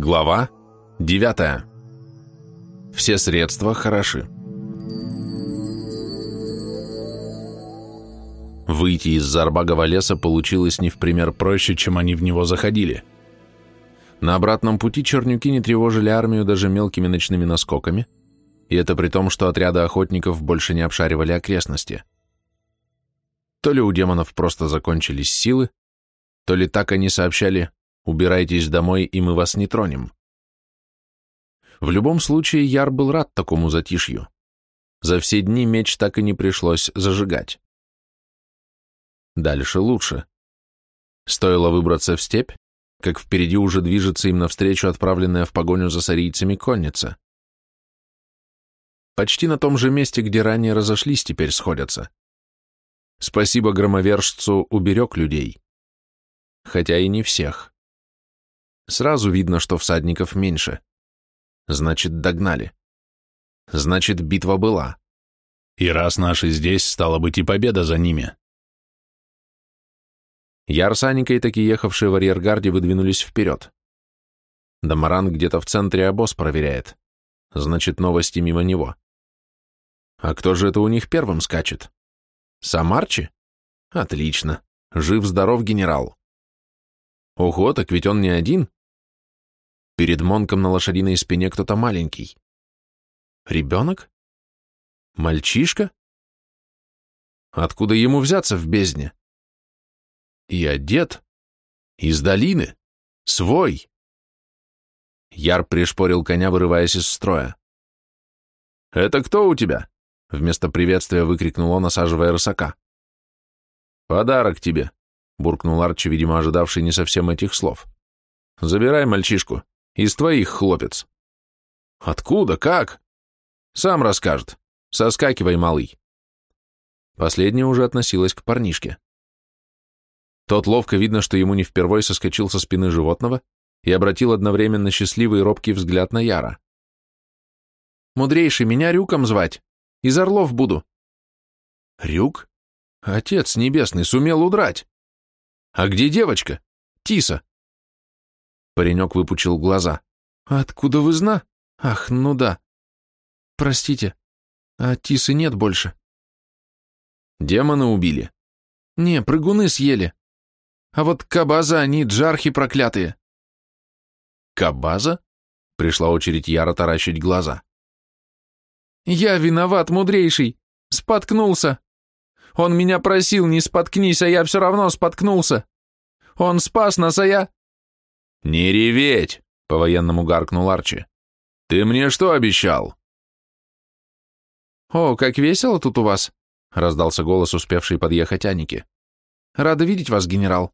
Глава 9. Все средства хороши. Выйти из Зарбагова леса получилось не в пример проще, чем они в него заходили. На обратном пути чернюки не тревожили армию даже мелкими ночными наскоками, и это при том, что отряды охотников больше не обшаривали окрестности. То ли у демонов просто закончились силы, то ли так они сообщали «убирайтесь домой, и мы вас не тронем». В любом случае, Яр был рад такому затишью. За все дни меч так и не пришлось зажигать. Дальше лучше. Стоило выбраться в степь, как впереди уже движется им навстречу отправленная в погоню за сарийцами конница. Почти на том же месте, где ранее разошлись, теперь сходятся. Спасибо громовержцу уберег людей. Хотя и не всех. Сразу видно, что всадников меньше. Значит, догнали. Значит, битва была. И раз наши здесь, стало быть и победа за ними. Я с Аникой, таки ехавшие в арьергарде, выдвинулись вперед. Дамаран где-то в центре обоз проверяет. Значит, новости мимо него. А кто же это у них первым скачет? Сам Арчи? Отлично. Жив-здоров генерал. Ого, так ведь он не один. Перед Монком на лошадиной спине кто-то маленький. Ребенок? Мальчишка? Откуда ему взяться в бездне? И одет? Из долины? Свой? Яр пришпорил коня, вырываясь из строя. «Это кто у тебя?» Вместо приветствия выкрикнул он, осаживая рысака. «Подарок тебе», — буркнул Арчи, видимо, ожидавший не совсем этих слов. «Забирай мальчишку. Из твоих, хлопец». «Откуда? Как?» «Сам расскажет. Соскакивай, малый». Последняя уже относилась к парнишке. Тот ловко видно, что ему не впервой соскочил со спины животного и обратил одновременно счастливый и робкий взгляд на Яра. «Мудрейший, меня Рюком звать. Из Орлов буду». «Рюк? Отец небесный сумел удрать. А где девочка? Тиса?» Паренек выпучил глаза. «Откуда вы зна? Ах, ну да. Простите, а Тисы нет больше». «Демона убили?» «Не, прыгуны съели. А вот кабаза они, джархи проклятые». «Кабаза?» Пришла очередь Яра таращить глаза. «Я виноват, мудрейший! Споткнулся! Он меня просил, не споткнись, а я все равно споткнулся! Он спас нас, а я...» «Не реветь!» — по-военному гаркнул Арчи. «Ты мне что обещал?» «О, как весело тут у вас!» — раздался голос, успевший подъехать Аники. «Рада видеть вас, генерал!»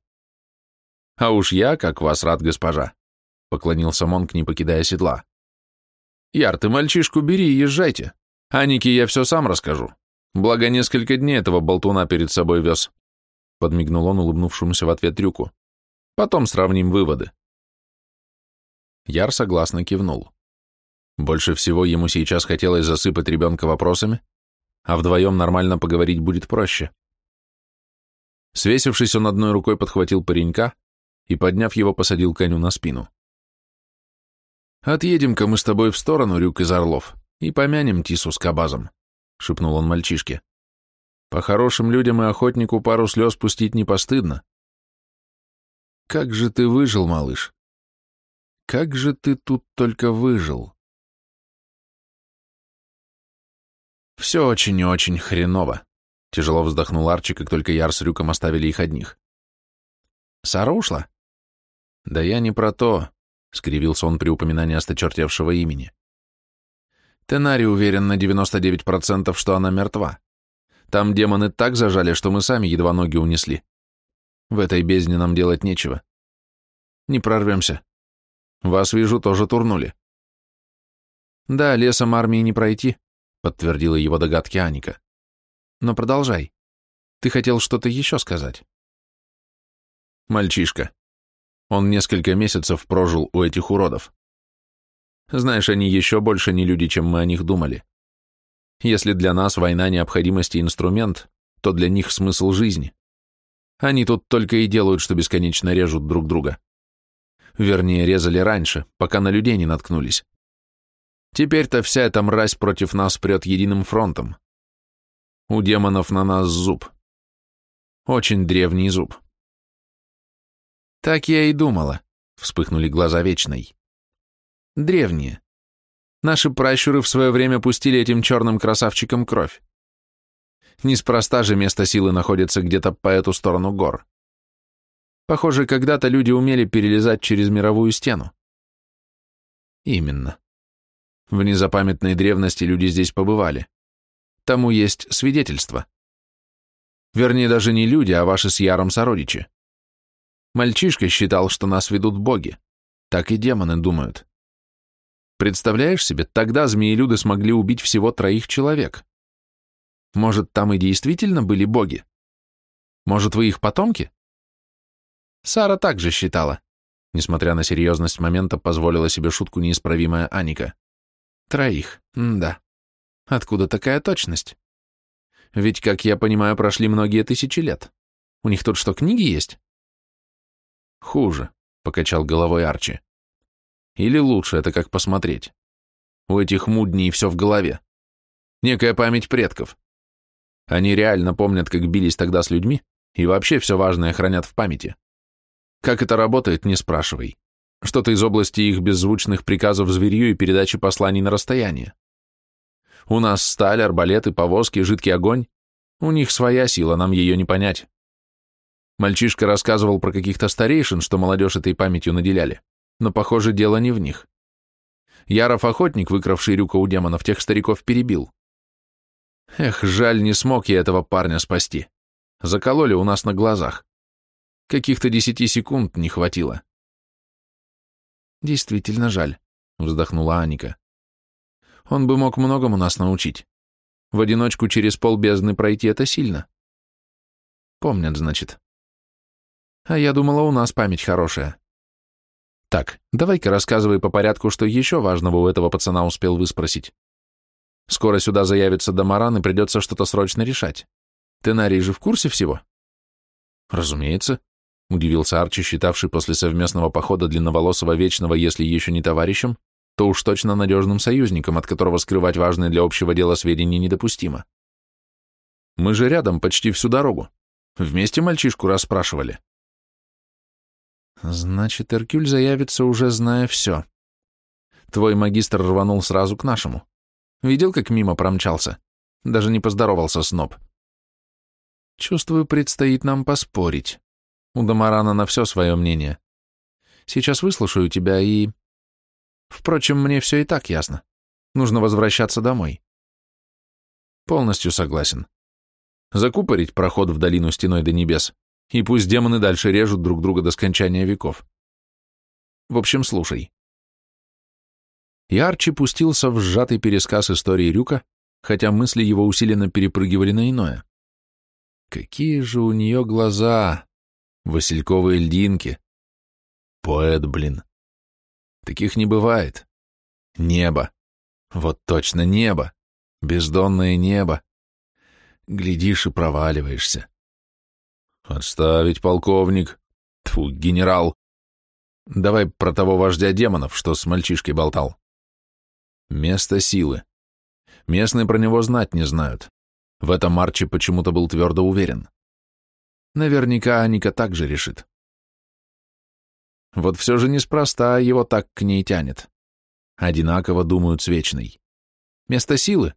«А уж я, как вас рад, госпожа!» — поклонился Монк, не покидая седла. «Яр, ты мальчишку бери и езжайте. Анике я все сам расскажу. Благо, несколько дней этого болтуна перед собой вез. Подмигнул он улыбнувшемуся в ответ трюку. Потом сравним выводы. Яр согласно кивнул. Больше всего ему сейчас хотелось засыпать ребенка вопросами, а вдвоем нормально поговорить будет проще. Свесившись, он одной рукой подхватил паренька и, подняв его, посадил коню на спину. «Отъедем-ка мы с тобой в сторону, Рюк из Орлов, и помянем Тису с Кабазом», — шепнул он мальчишке. «По хорошим людям и охотнику пару слез пустить не постыдно». «Как же ты выжил, малыш? Как же ты тут только выжил?» «Все очень и очень хреново», — тяжело вздохнул Арчи, как только Яр с Рюком оставили их одних. «Сара ушла?» «Да я не про то», — скривился он при упоминании осточертевшего имени. Тенари уверен на 99%, что она мертва. Там демоны так зажали, что мы сами едва ноги унесли. В этой бездне нам делать нечего. Не прорвемся. Вас, вижу, тоже турнули. Да, лесом армии не пройти, подтвердила его догадки Аника. Но продолжай. Ты хотел что-то еще сказать. Мальчишка. Он несколько месяцев прожил у этих уродов. Знаешь, они еще больше не люди, чем мы о них думали. Если для нас война необходимости инструмент, то для них смысл жизни. Они тут только и делают, что бесконечно режут друг друга. Вернее, резали раньше, пока на людей не наткнулись. Теперь-то вся эта мразь против нас прет единым фронтом. У демонов на нас зуб. Очень древний зуб. Так я и думала, вспыхнули глаза Вечной. Древние. Наши пращуры в свое время пустили этим черным красавчикам кровь. Неспроста же место силы находится где-то по эту сторону гор. Похоже, когда-то люди умели перелезать через мировую стену. Именно. В незапамятной древности люди здесь побывали. Тому есть свидетельство. Вернее, даже не люди, а ваши с Яром сородичи. Мальчишка считал, что нас ведут боги. Так и демоны думают. Представляешь себе, тогда змеелюды смогли убить всего троих человек. Может, там и действительно были боги? Может, вы их потомки? Сара также считала. Несмотря на серьезность момента, позволила себе шутку неисправимая Аника. Троих, М да. Откуда такая точность? Ведь, как я понимаю, прошли многие тысячи лет. У них тут что, книги есть? Хуже, покачал головой Арчи. Или лучше, это как посмотреть. У этих мудней все в голове. Некая память предков. Они реально помнят, как бились тогда с людьми, и вообще все важное хранят в памяти. Как это работает, не спрашивай. Что-то из области их беззвучных приказов зверью и передачи посланий на расстояние. У нас сталь, арбалеты, повозки, жидкий огонь. У них своя сила, нам ее не понять. Мальчишка рассказывал про каких-то старейшин, что молодежь этой памятью наделяли, но, похоже, дело не в них. Яров охотник, выкравший рюка у демонов, тех стариков перебил. Эх, жаль, не смог я этого парня спасти. Закололи у нас на глазах. Каких-то десяти секунд не хватило. Действительно жаль, вздохнула Аника. Он бы мог многому нас научить. В одиночку через пол бездны пройти это сильно. Помнят, значит. А я думала, у нас память хорошая. Так, давай-ка рассказывай по порядку, что еще важного у этого пацана успел выспросить. Скоро сюда заявится Дамаран, и придется что-то срочно решать. Тенарий же в курсе всего? Разумеется, удивился Арчи, считавший после совместного похода длинноволосого вечного, если еще не товарищем, то уж точно надежным союзником, от которого скрывать важные для общего дела сведения недопустимо. Мы же рядом почти всю дорогу. Вместе мальчишку расспрашивали. Значит, Эркюль заявится, уже зная все. Твой магистр рванул сразу к нашему. Видел, как мимо промчался? Даже не поздоровался сноб. Чувствую, предстоит нам поспорить. У Дамарана на все свое мнение. Сейчас выслушаю тебя и... Впрочем, мне все и так ясно. Нужно возвращаться домой. Полностью согласен. Закупорить проход в долину стеной до небес, и пусть демоны дальше режут друг друга до скончания веков. В общем, слушай. Арчи пустился в сжатый пересказ истории Рюка, хотя мысли его усиленно перепрыгивали на иное. Какие же у нее глаза! Васильковые льдинки. Поэт, блин. Таких не бывает. Небо. Вот точно небо. Бездонное небо. Глядишь и проваливаешься. Отставить, полковник. Тьфу, генерал. Давай про того вождя демонов, что с мальчишкой болтал. Место силы. Местные про него знать не знают. В этом Марчи почему-то был твердо уверен. Наверняка Аника также решит. Вот все же неспроста его так к ней тянет. Одинаково думают с Вечной. Место силы?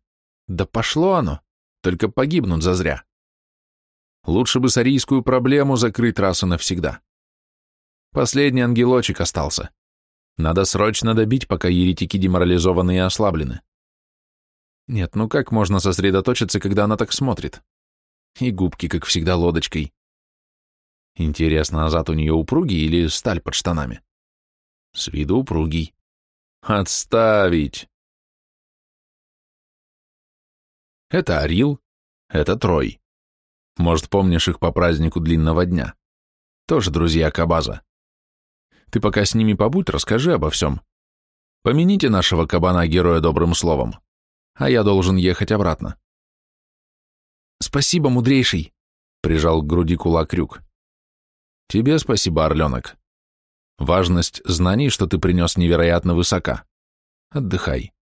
Да пошло оно, только погибнут зазря. Лучше бы сарийскую проблему закрыть раз и навсегда. Последний ангелочек остался. Надо срочно добить, пока еретики деморализованы и ослаблены. Нет, ну как можно сосредоточиться, когда она так смотрит? И губки, как всегда, лодочкой. Интересно, а зад у нее упругий или сталь под штанами? С виду упругий. Отставить! Это Арил, это Трой. Может, помнишь их по празднику длинного дня? Тоже друзья Кабаза. Ты пока с ними побудь, расскажи обо всем. Помяните нашего кабана-героя добрым словом, а я должен ехать обратно. Спасибо, мудрейший, прижал к груди кулак Крюк. Тебе спасибо, орленок. Важность знаний, что ты принес, невероятно высока. Отдыхай.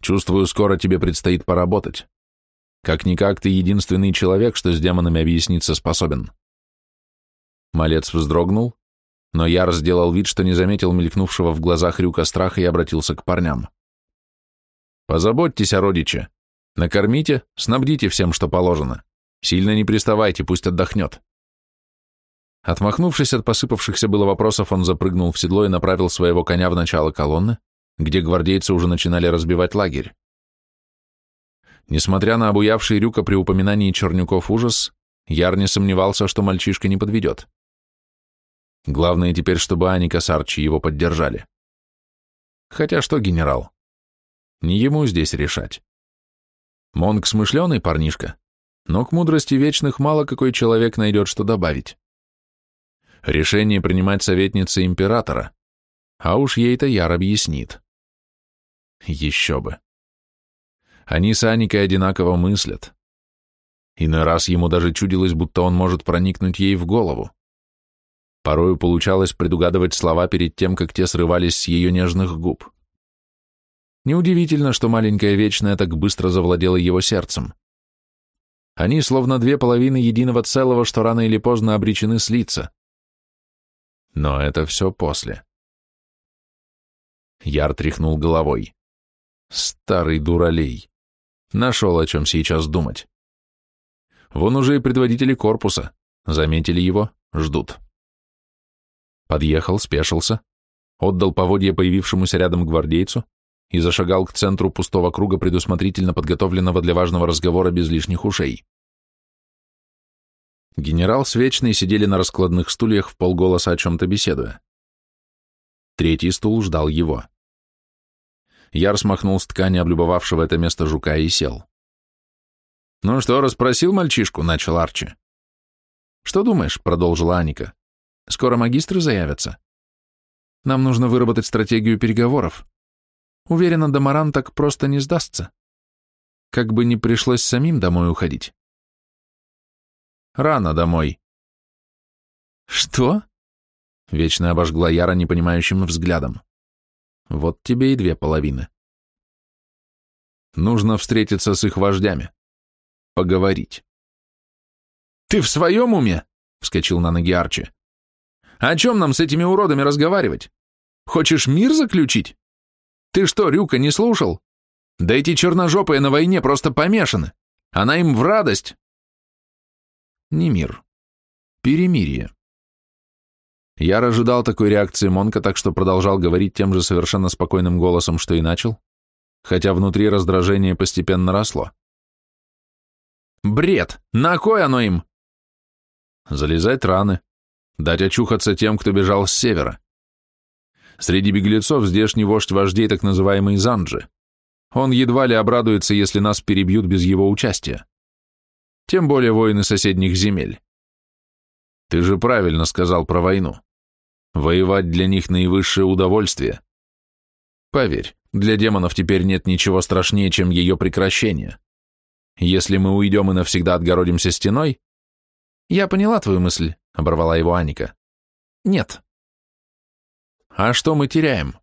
Чувствую, скоро тебе предстоит поработать. Как-никак ты единственный человек, что с демонами объясниться способен. Малец вздрогнул, но Яр сделал вид, что не заметил мелькнувшего в глазах Рюка страха и обратился к парням. «Позаботьтесь о родиче. Накормите, снабдите всем, что положено. Сильно не приставайте, пусть отдохнет». Отмахнувшись от посыпавшихся было вопросов, он запрыгнул в седло и направил своего коня в начало колонны, где гвардейцы уже начинали разбивать лагерь. Несмотря на обуявший Рюка при упоминании Чернюков ужас, Яр не сомневался, что мальчишка не подведет. Главное теперь, чтобы Аника с Арчи его поддержали. Хотя что, генерал? Не ему здесь решать. Монг смышленый парнишка, но к мудрости вечных мало какой человек найдет, что добавить. Решение принимать советница императора, а уж ей-то Яр объяснит. Еще бы. Они с Аникой одинаково мыслят. Иной раз ему даже чудилось, будто он может проникнуть ей в голову. Порою получалось предугадывать слова перед тем, как те срывались с ее нежных губ. Неудивительно, что маленькая вечная так быстро завладела его сердцем. Они словно две половины единого целого, что рано или поздно обречены слиться. Но это все после. Яр тряхнул головой. Старый дуралей. Нашел, о чем сейчас думать. Вон уже и предводители корпуса. Заметили его, ждут. Подъехал, спешился, отдал поводье появившемуся рядом гвардейцу и зашагал к центру пустого круга, предусмотрительно подготовленного для важного разговора без лишних ушей. Генерал с Вечной сидели на раскладных стульях в полголоса о чем-то беседуя. Третий стул ждал его. Яр смахнул с ткани облюбовавшего это место жука и сел. «Ну что, расспросил мальчишку?» — начал Арчи. «Что думаешь?» — продолжила Аника. Скоро магистры заявятся. Нам нужно выработать стратегию переговоров. Уверена, Дамаран так просто не сдастся. Как бы не пришлось самим домой уходить. Рано домой. Что? Вечно обожгла Яра непонимающим взглядом. Вот тебе и две половины. Нужно встретиться с их вождями. Поговорить. «Ты в своем уме?» — вскочил на ноги Арчи. О чем нам с этими уродами разговаривать? Хочешь мир заключить? Ты что, Рюка, не слушал? Да эти черножопые на войне просто помешаны. Она им в радость. Не мир. Перемирие. Я ожидал такой реакции Монка, так что продолжал говорить тем же совершенно спокойным голосом, что и начал, хотя внутри раздражение постепенно росло. «Бред! На кой оно им?» «Залезать раны, дать очухаться тем, кто бежал с севера. Среди беглецов здешний вождь вождей, так называемый Занджи. Он едва ли обрадуется, если нас перебьют без его участия. Тем более воины соседних земель. Ты же правильно сказал про войну. Воевать для них наивысшее удовольствие. Поверь, для демонов теперь нет ничего страшнее, чем ее прекращение. Если мы уйдем и навсегда отгородимся стеной... Я поняла твою мысль, — оборвала его Аника. «Нет». «А что мы теряем?»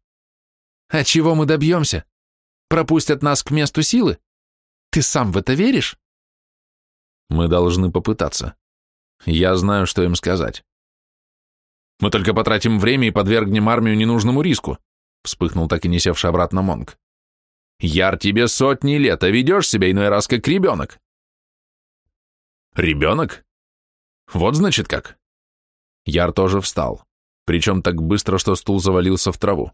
«А чего мы добьемся? Пропустят нас к месту силы? Ты сам в это веришь?» «Мы должны попытаться. Я знаю, что им сказать». «Мы только потратим время и подвергнем армию ненужному риску», вспыхнул так и не севший обратно Монг. «Яр, тебе сотни лет, а ведешь себя иной раз как ребенок». «Ребенок? Вот значит как. Яр тоже встал, причем так быстро, что стул завалился в траву.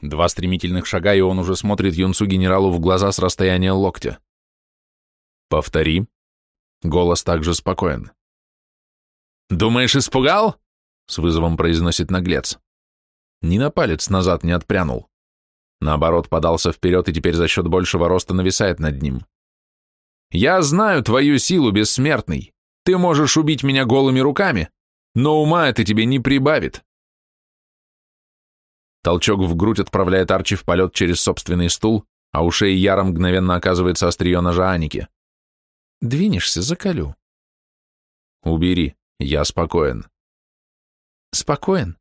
Два стремительных шага, и он уже смотрит юнцу-генералу в глаза с расстояния локтя. «Повтори». Голос также спокоен. «Думаешь, испугал?» — с вызовом произносит наглец. Ни на палец назад не отпрянул. Наоборот, подался вперед и теперь за счет большего роста нависает над ним. «Я знаю твою силу, бессмертный. Ты можешь убить меня голыми руками, но ума это тебе не прибавит. Толчок в грудь отправляет Арчи в полет через собственный стул, а у шеи Яра мгновенно оказывается острие ножа Аники. «Двинешься, заколю». «Убери, я спокоен». «Спокоен?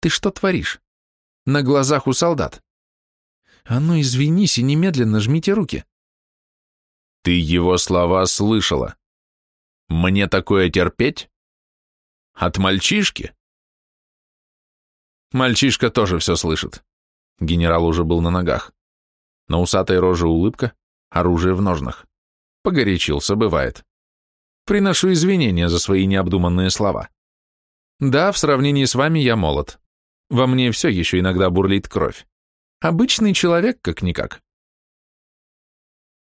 Ты что творишь? На глазах у солдат. А ну извинись и немедленно жмите руки. Ты его слова слышала. Мне такое терпеть? От мальчишки? Мальчишка тоже все слышит. Генерал уже был на ногах. На усатой роже улыбка, оружие в ножнах. Погорячился, бывает. Приношу извинения за свои необдуманные слова. Да, в сравнении с вами я молод. Во мне все еще иногда бурлит кровь. Обычный человек, как-никак.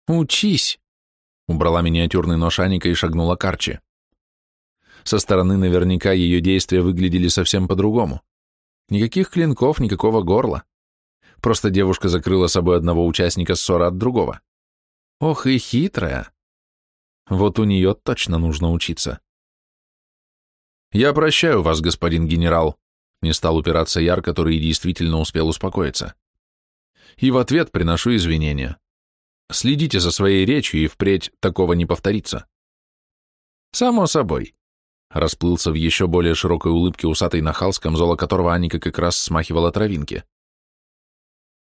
«Учись!» — убрала миниатюрный нож Аника и шагнула к Арчи. Со стороны наверняка ее действия выглядели совсем по-другому. Никаких клинков, никакого горла. Просто девушка закрыла собой одного участника ссоры от другого. Ох и хитрая. Вот у нее точно нужно учиться. «Я прощаю вас, господин генерал», — не стал упираться Яр, который действительно успел успокоиться. «И в ответ приношу извинения. Следите за своей речью, и впредь такого не повторится. Само собой. Расплылся в еще более широкой улыбке усатый нахал, с камзола которого Аника как раз смахивала травинки.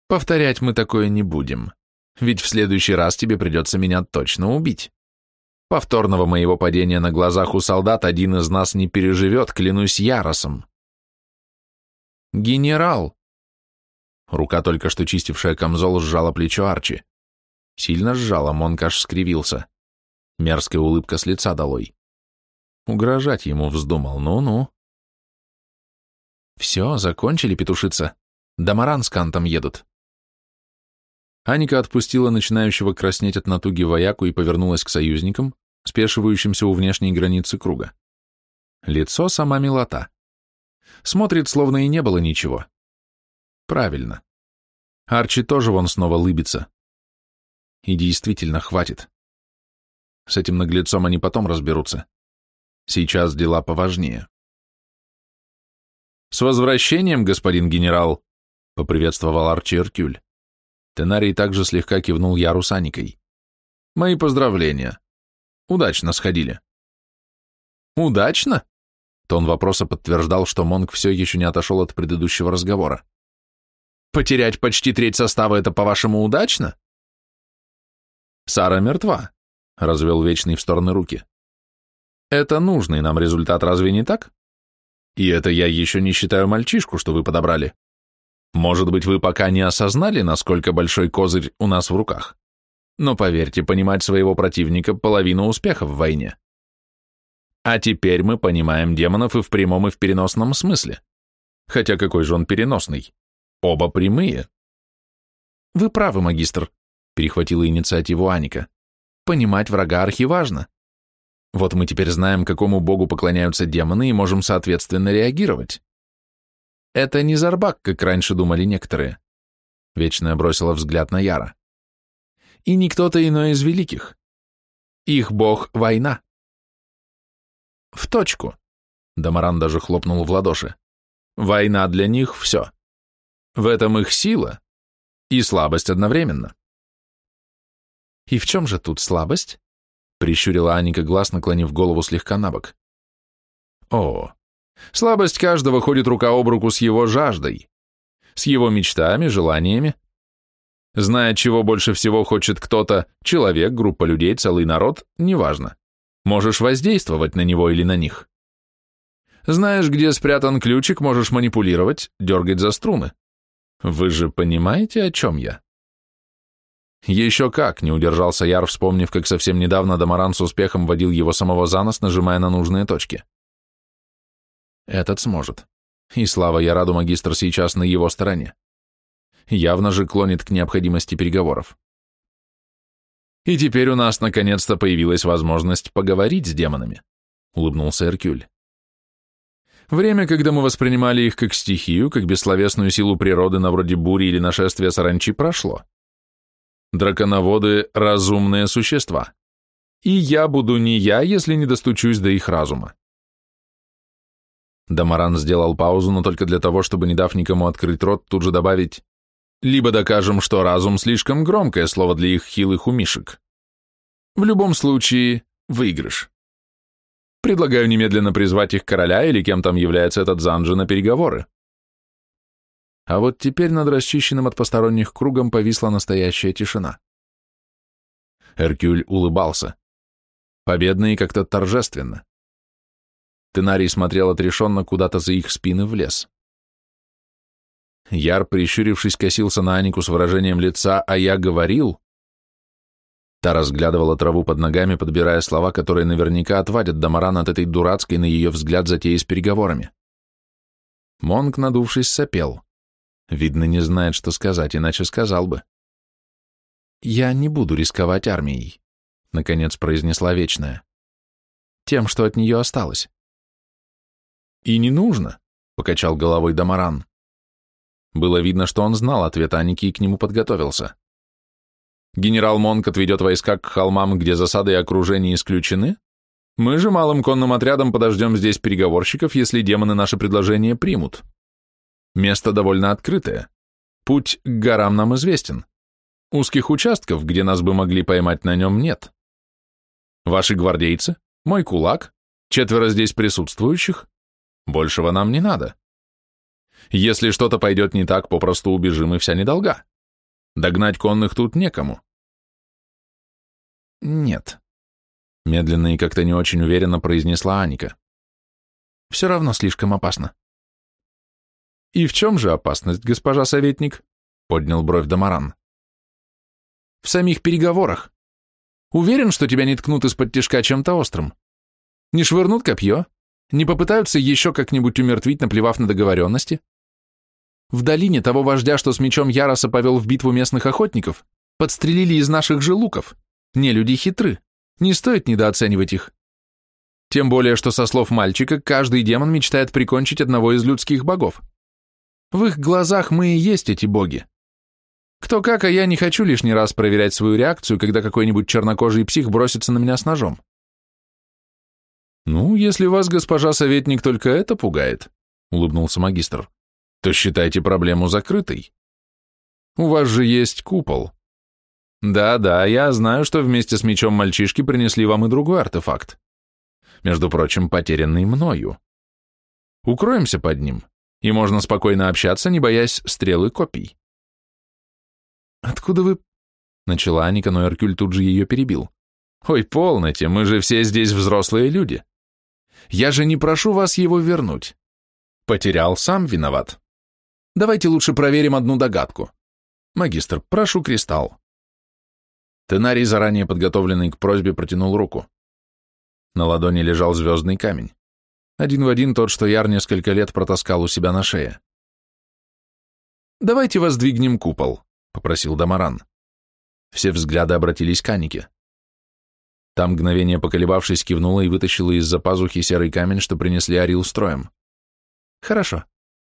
Повторять мы такое не будем, ведь в следующий раз тебе придется меня точно убить. Повторного моего падения на глазах у солдат один из нас не переживет, клянусь яросом. Генерал! Рука, только что чистившая камзол, сжала плечо Арчи. Сильно сжала, Монк аж скривился. Мерзкая улыбка с лица долой. Угрожать ему вздумал, ну-ну. Все, закончили петушиться. Дамаран с Кантом едут. Аника отпустила начинающего краснеть от натуги вояку и повернулась к союзникам, спешивающимся у внешней границы круга. Лицо сама милота. Смотрит, словно и не было ничего. Правильно. Арчи тоже вон снова лыбится. И действительно хватит. С этим наглецом они потом разберутся. Сейчас дела поважнее. «С возвращением, господин генерал!» — поприветствовал Арчи Эркюль. Тенарий также слегка кивнул Яру с Аникой. «Мои поздравления. Удачно сходили». «Удачно?» Тон вопроса подтверждал, что Монг все еще не отошел от предыдущего разговора. «Потерять почти треть состава — это, по-вашему, удачно?» Сара мертва, развел Вечный в стороны руки. Это нужный нам результат, разве не так? И это я еще не считаю мальчишку, что вы подобрали. Может быть, вы пока не осознали, насколько большой козырь у нас в руках. Но поверьте, понимать своего противника – половина успеха в войне. А теперь мы понимаем демонов и в прямом, и в переносном смысле. Хотя какой же он переносный? Оба прямые. Вы правы, магистр, перехватила инициативу Аника. Понимать врага архиважно. Вот мы теперь знаем, какому богу поклоняются демоны и можем соответственно реагировать. Это не Зарбак, как раньше думали некоторые. Вечная бросила взгляд на Яра. И не кто-то иной из великих. Их бог — война. В точку. Дамаран даже хлопнул в ладоши. Война для них — все. В этом их сила и слабость одновременно. «И в чем же тут слабость?» — прищурила Аника глаз, наклонив голову слегка на бок. «О, слабость каждого ходит рука об руку с его жаждой, с его мечтами, желаниями. Зная, чего больше всего хочет кто-то, человек, группа людей, целый народ, неважно. Можешь воздействовать на него или на них. Знаешь, где спрятан ключик, можешь манипулировать, дергать за струны. Вы же понимаете, о чем я?» Еще как, не удержался Яр, вспомнив, как совсем недавно Дамаран с успехом водил его самого за нос, нажимая на нужные точки. Этот сможет. И слава Яраду магистр сейчас на его стороне. Явно же клонит к необходимости переговоров. И теперь у нас наконец-то появилась возможность поговорить с демонами, улыбнулся Эркюль. Время, когда мы воспринимали их как стихию, как бессловесную силу природы на вроде бури или нашествия саранчи, прошло. Драконоводы — разумные существа. И я буду не я, если не достучусь до их разума. Дамаран сделал паузу, но только для того, чтобы, не дав никому открыть рот, тут же добавить «Либо докажем, что разум слишком громкое слово для их хилых умишек. В любом случае, выигрыш. Предлагаю немедленно призвать их короля или кем там является этот Занджи на переговоры. а вот теперь над расчищенным от посторонних кругом повисла настоящая тишина. Эркюль улыбался. Победно и как-то торжественно. Тенарий смотрел отрешенно куда-то за их спины в лес. Яр, прищурившись, косился на Анику с выражением лица «А я говорил», Та разглядывала траву под ногами, подбирая слова, которые наверняка отвадят Дамаран от этой дурацкой, на ее взгляд, затеи с переговорами. Монк, надувшись, сопел. Видно, не знает, что сказать, иначе сказал бы. «Я не буду рисковать армией», — наконец произнесла Вечная. «Тем, что от нее осталось». «И не нужно», — покачал головой Дамаран. Было видно, что он знал ответ Аники и к нему подготовился. Генерал Монк отведет войска к холмам, где засады и окружение исключены. Мы же малым конным отрядом подождем здесь переговорщиков, если демоны наше предложение примут. Место довольно открытое. Путь к горам нам известен. Узких участков, где нас бы могли поймать на нем, нет. Ваши гвардейцы, мой кулак, четверо здесь присутствующих. Большего нам не надо. Если что-то пойдет не так, попросту убежим и вся недолга. Догнать конных тут некому. «Нет», — медленно и как-то не очень уверенно произнесла Аника. «Все равно слишком опасно». «И в чем же опасность, госпожа советник?» — поднял бровь Дамаран. «В самих переговорах. Уверен, что тебя не ткнут из-под тишка чем-то острым. Не швырнут копье, не попытаются еще как-нибудь умертвить, наплевав на договоренности. В долине того вождя, что с мечом Яроса повел в битву местных охотников, подстрелили из наших же луков. Не люди хитры. Не стоит недооценивать их. Тем более, что со слов мальчика, каждый демон мечтает прикончить одного из людских богов. В их глазах мы и есть эти боги. Кто как, а я не хочу лишний раз проверять свою реакцию, когда какой-нибудь чернокожий псих бросится на меня с ножом. «Ну, если вас, госпожа советник, только это пугает», — улыбнулся магистр, «то считайте проблему закрытой. У вас же есть купол. Да-да, я знаю, что вместе с мечом мальчишки принесли вам и другой артефакт. Между прочим, потерянный мною. Укроемся под ним, и можно спокойно общаться, не боясь стрелы копий. Откуда вы... Начала Аника, но Эркюль тут же ее перебил. Ой, полноте, мы же все здесь взрослые люди. Я же не прошу вас его вернуть. Потерял, сам виноват. Давайте лучше проверим одну догадку. Магистр, прошу кристалл. Тенарий, заранее подготовленный к просьбе, протянул руку. На ладони лежал звездный камень. Один в один тот, что Яр несколько лет протаскал у себя на шее. «Давайте воздвигнем купол», — попросил Дамаран. Все взгляды обратились к Анике. Там, мгновение поколебавшись, кивнула и вытащила из-за пазухи серый камень, что принесли Арил строем. «Хорошо.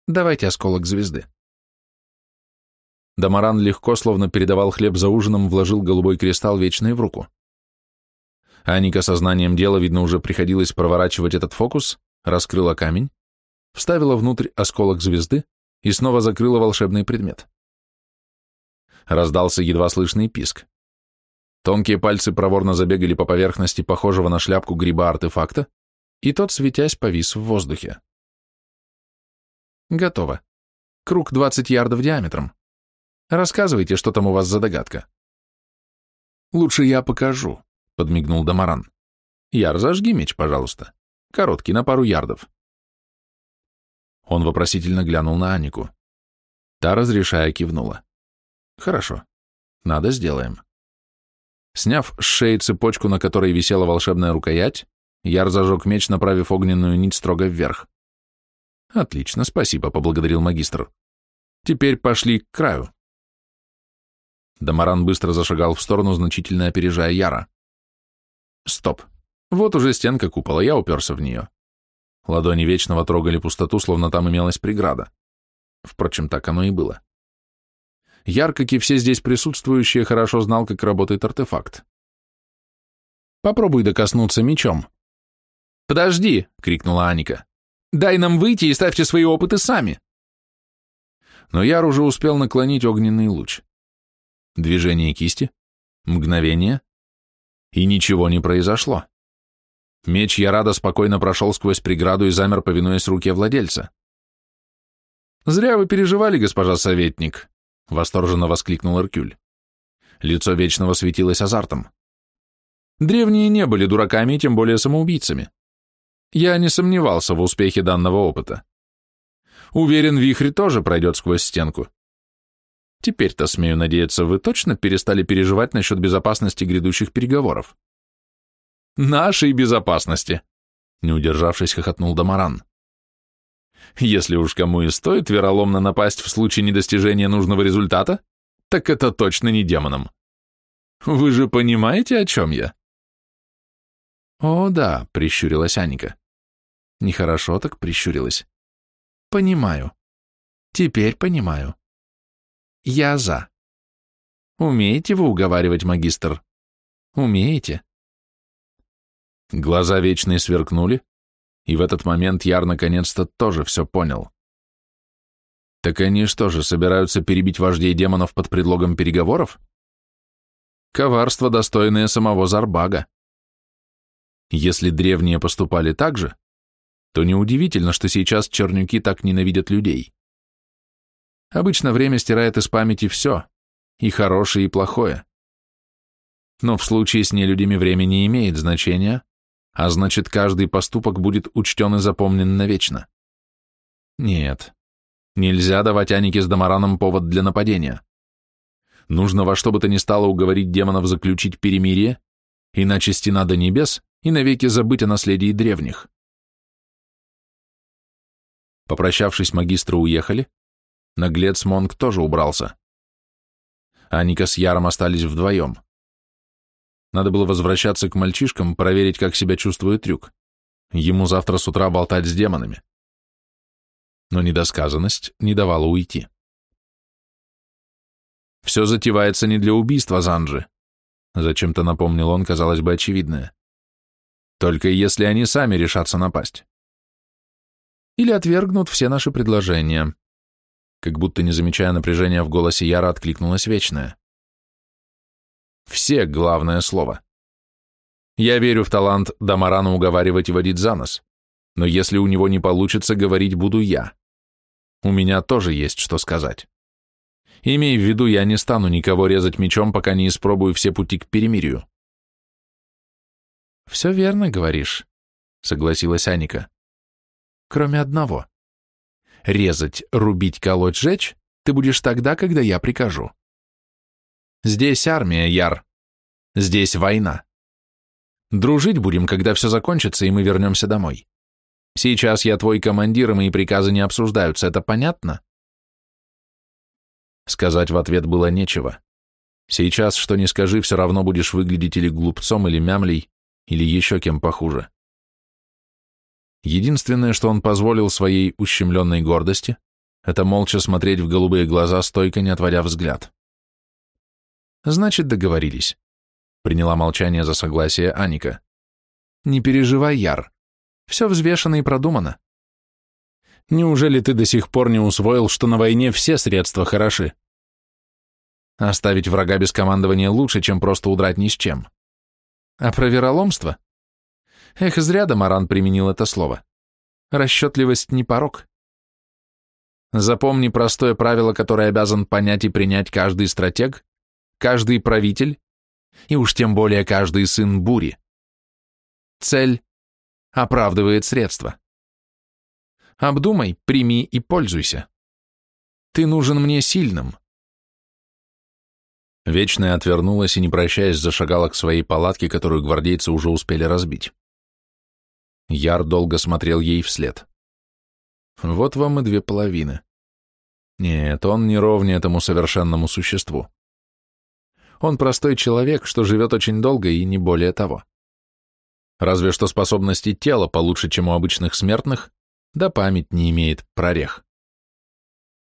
Давайте осколок звезды». Дамаран легко, словно передавал хлеб за ужином, вложил голубой кристалл вечный в руку. Аника сознанием дела, видно, уже приходилось проворачивать этот фокус, раскрыла камень, вставила внутрь осколок звезды и снова закрыла волшебный предмет. Раздался едва слышный писк. Тонкие пальцы проворно забегали по поверхности похожего на шляпку гриба артефакта, и тот, светясь, повис в воздухе. Готово. Круг 20 ярдов диаметром. Рассказывайте, что там у вас за догадка. Лучше я покажу, подмигнул Дамаран. Яр, зажги меч, пожалуйста. Короткий, на пару ярдов. Он вопросительно глянул на Анику. Та, разрешая, кивнула. Хорошо. Надо, сделаем. Сняв с шеи цепочку, на которой висела волшебная рукоять, Яр зажег меч, направив огненную нить строго вверх. «Отлично, спасибо», — поблагодарил магистр. «Теперь пошли к краю». Дамаран быстро зашагал в сторону, значительно опережая Яра. Стоп. Вот уже стенка купола, я уперся в нее. Ладони Вечного трогали пустоту, словно там имелась преграда. Впрочем, так оно и было. Яр, как и все здесь присутствующие, хорошо знал, как работает артефакт. «Попробуй докоснуться мечом». «Подожди!» — крикнула Аника. «Дай нам выйти и ставьте свои опыты сами!» Но Яр уже успел наклонить огненный луч. Движение кисти, мгновение, и ничего не произошло. Меч Ярада спокойно прошел сквозь преграду и замер, повинуясь руке владельца. «Зря вы переживали, госпожа советник», — восторженно воскликнул Эркюль. Лицо Вечного светилось азартом. Древние не были дураками тем более самоубийцами. Я не сомневался в успехе данного опыта. Уверен, вихрь тоже пройдет сквозь стенку. Теперь-то, смею надеяться, вы точно перестали переживать насчет безопасности грядущих переговоров? Нашей безопасности, не удержавшись, хохотнул Дамаран. Если уж кому и стоит вероломно напасть в случае недостижения нужного результата, так это точно не демонам. Вы же понимаете, о чем я? О, да, прищурилась Аника. Нехорошо так прищурилась. Понимаю. Теперь понимаю. Я за. Умеете вы уговаривать, магистр? Умеете? Глаза вечные сверкнули, и в этот момент Яр наконец-то тоже все понял. Так они что же, собираются перебить вождей демонов под предлогом переговоров? Коварство, достойное самого Зарбага. Если древние поступали так же, то неудивительно, что сейчас чернюки так ненавидят людей. Обычно время стирает из памяти все, и хорошее, и плохое. Но в случае с нелюдями время не имеет значения, а значит, каждый поступок будет учтен и запомнен навечно. Нет, нельзя давать Анике с Дамараном повод для нападения. Нужно во что бы то ни стало уговорить демонов заключить перемирие, иначе стена до небес и навеки забыть о наследии древних. Попрощавшись, магистры уехали, наглец Монг тоже убрался. Аника с Яром остались вдвоем. Надо было возвращаться к мальчишкам, проверить, как себя чувствует трюк. Ему завтра с утра болтать с демонами. Но недосказанность не давала уйти. Все затевается не для убийства Занджи. Зачем-то напомнил он, казалось бы, очевидное. Только если они сами решатся напасть. Или отвергнут все наши предложения. Как будто не замечая напряжения в голосе Яра, откликнулась Вечная. Все — главное слово. Я верю в талант Дамарана уговаривать и водить за нос, но если у него не получится, говорить буду я. У меня тоже есть что сказать. Имей в виду, я не стану никого резать мечом, пока не испробую все пути к перемирию. Все верно говоришь, согласилась Аника. Кроме одного. Резать, рубить, колоть, жечь ты будешь тогда, когда я прикажу. Здесь армия, Яр. Здесь война. Дружить будем, когда все закончится, и мы вернемся домой. Сейчас я твой командир, и мои приказы не обсуждаются, это понятно? Сказать в ответ было нечего. Сейчас, что ни скажи, все равно будешь выглядеть или глупцом, или мямлей, или еще кем похуже. Единственное, что он позволил своей ущемленной гордости, это молча смотреть в голубые глаза, стойко не отводя взгляд. Значит, договорились. Приняла молчание за согласие Аника. Не переживай, Яр. Все взвешено и продумано. Неужели ты до сих пор не усвоил, что на войне все средства хороши? Оставить врага без командования лучше, чем просто удрать ни с чем. А про вероломство? Эх, зря Дамаран применил это слово. Расчетливость не порог. Запомни простое правило, которое обязан понять и принять каждый стратег, каждый правитель и уж тем более каждый сын бури. Цель оправдывает средства. Обдумай, прими и пользуйся. Ты нужен мне сильным. Вечная отвернулась и, не прощаясь, зашагала к своей палатке, которую гвардейцы уже успели разбить. Яр долго смотрел ей вслед. Вот вам и две половины. Нет, он не ровнее этому совершенному существу. Он простой человек, что живет очень долго и не более того. Разве что способности тела получше, чем у обычных смертных, да память не имеет прорех.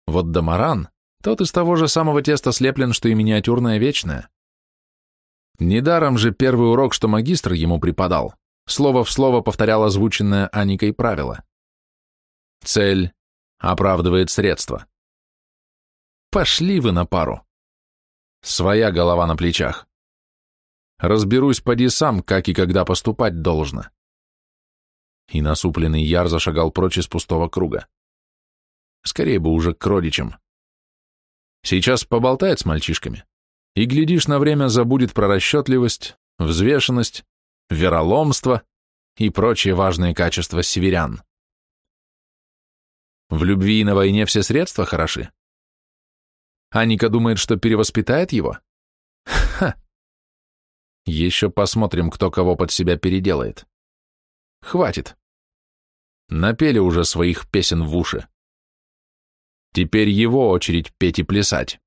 Вот Дамаран, тот из того же самого теста слеплен, что и миниатюрная вечная. Недаром же первый урок, что магистр ему преподал, слово в слово повторял озвученное Аникой правило. Цель оправдывает средства. Пошли вы на пару. Своя голова на плечах. Разберусь поди сам, как и когда поступать должно и насупленный Яр зашагал прочь из пустого круга. Скорее бы уже к родичам. Сейчас поболтает с мальчишками, и, глядишь, на время забудет про расчетливость, взвешенность, вероломство и прочие важные качества северян. В любви и на войне все средства хороши. Аника думает, что перевоспитает его? Ха! Еще посмотрим, кто кого под себя переделает. Хватит. Напели уже своих песен в уши. Теперь его очередь петь и плясать.